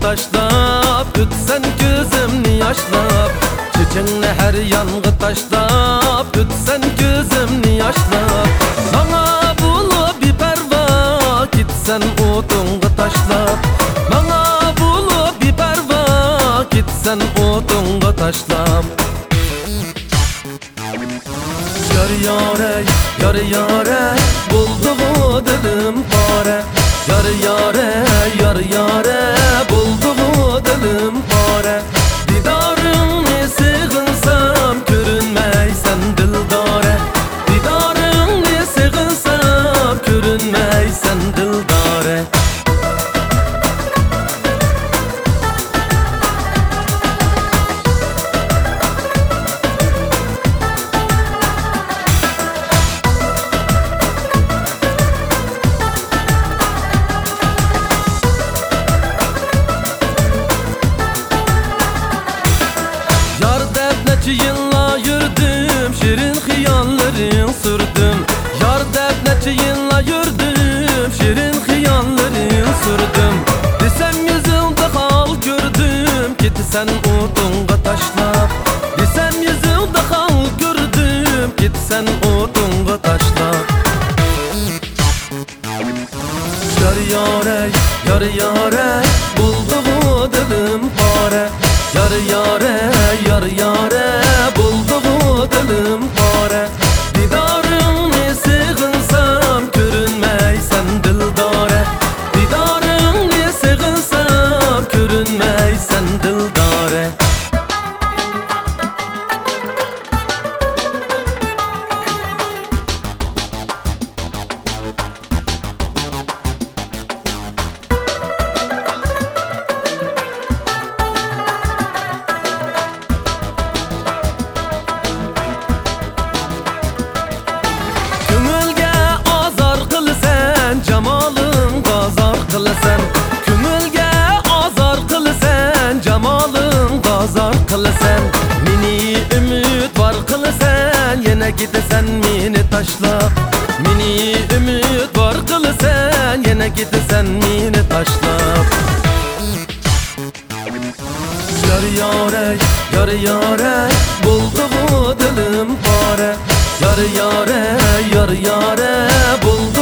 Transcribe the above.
taşlap Tütsen gözümni yaşlap. Çiçeğini her yangı taşlap Tütsen gözümni yaşlap. Bana bulup bir perva Gitsen otungu taşlap. Bana bulup bir perva Gitsen otungu taşlap. Yar yare, yar yare Buldu bu dilim pare Yar yare, yar yare bu defneci yılla yürüdüm Şirin hıyalların sürdüm. Yar defneci yılla yürüdüm Şirin hıyalların sürdüm. Desem yüzünde hal gördüm Gitti sen odunga taşlap Desem yüzünde hal gördüm Gitti sen odunga taşlap Yar yare, yar yare Buldu bu dilim pare Yar yare, yar yare jamolin g'ozor qilasan Meni umidvor qilasan yana ketasan meni tashlab Meni umidvor qilasan yana ketasan meni tashlab Yar yare, yar yare Buldu bu dilim pare Yar yare, yar yare Buldu